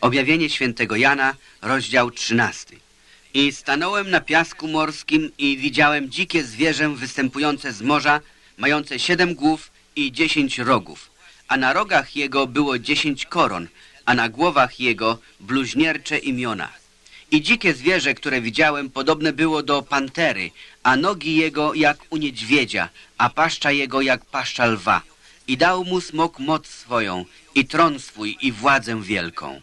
Objawienie świętego Jana, rozdział 13. I stanąłem na piasku morskim i widziałem dzikie zwierzę występujące z morza, mające siedem głów i dziesięć rogów, a na rogach jego było dziesięć koron, a na głowach jego bluźniercze imiona. I dzikie zwierzę, które widziałem, podobne było do pantery, a nogi jego jak u niedźwiedzia, a paszcza jego jak paszcza lwa. I dał mu smok moc swoją, i tron swój, i władzę wielką.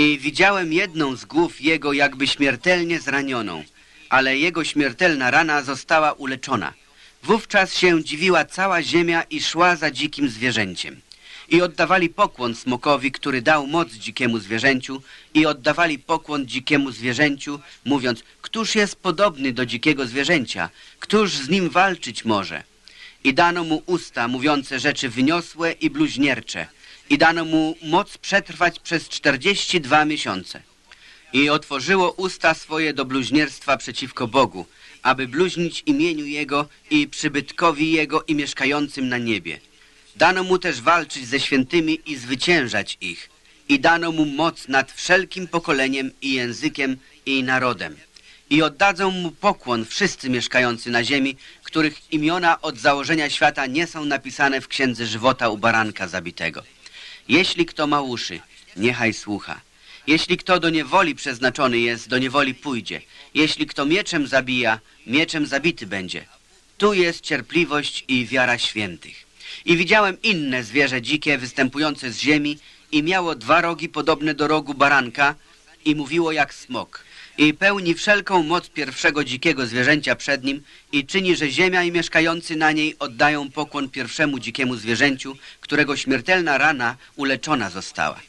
I widziałem jedną z głów jego jakby śmiertelnie zranioną, ale jego śmiertelna rana została uleczona. Wówczas się dziwiła cała ziemia i szła za dzikim zwierzęciem. I oddawali pokłon smokowi, który dał moc dzikiemu zwierzęciu i oddawali pokłon dzikiemu zwierzęciu, mówiąc, któż jest podobny do dzikiego zwierzęcia, któż z nim walczyć może. I dano mu usta mówiące rzeczy wyniosłe i bluźniercze, i dano mu moc przetrwać przez czterdzieści dwa miesiące. I otworzyło usta swoje do bluźnierstwa przeciwko Bogu, aby bluźnić imieniu Jego i przybytkowi Jego i mieszkającym na niebie. Dano mu też walczyć ze świętymi i zwyciężać ich. I dano mu moc nad wszelkim pokoleniem i językiem i narodem. I oddadzą mu pokłon wszyscy mieszkający na ziemi, których imiona od założenia świata nie są napisane w księdze żywota u baranka zabitego. Jeśli kto ma uszy, niechaj słucha. Jeśli kto do niewoli przeznaczony jest, do niewoli pójdzie. Jeśli kto mieczem zabija, mieczem zabity będzie. Tu jest cierpliwość i wiara świętych. I widziałem inne zwierzę dzikie występujące z ziemi i miało dwa rogi podobne do rogu baranka i mówiło jak smok. I pełni wszelką moc pierwszego dzikiego zwierzęcia przed nim i czyni, że ziemia i mieszkający na niej oddają pokłon pierwszemu dzikiemu zwierzęciu, którego śmiertelna rana uleczona została.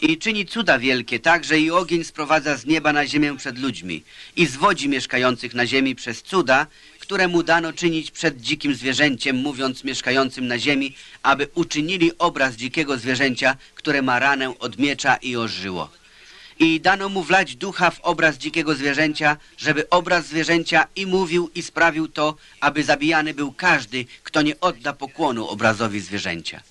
I czyni cuda wielkie, tak, że i ogień sprowadza z nieba na ziemię przed ludźmi i zwodzi mieszkających na ziemi przez cuda, które mu dano czynić przed dzikim zwierzęciem, mówiąc mieszkającym na ziemi, aby uczynili obraz dzikiego zwierzęcia, które ma ranę od miecza i ożyło. I dano mu wlać ducha w obraz dzikiego zwierzęcia, żeby obraz zwierzęcia i mówił i sprawił to, aby zabijany był każdy, kto nie odda pokłonu obrazowi zwierzęcia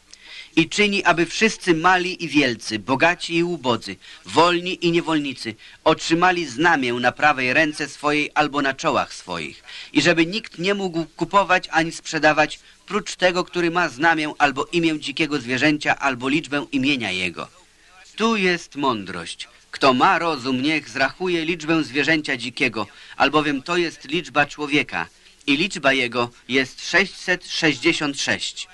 i czyni, aby wszyscy mali i wielcy, bogaci i ubodzy, wolni i niewolnicy otrzymali znamię na prawej ręce swojej albo na czołach swoich i żeby nikt nie mógł kupować ani sprzedawać prócz tego, który ma znamię albo imię dzikiego zwierzęcia albo liczbę imienia jego. Tu jest mądrość. Kto ma rozum, niech zrachuje liczbę zwierzęcia dzikiego, albowiem to jest liczba człowieka i liczba jego jest 666.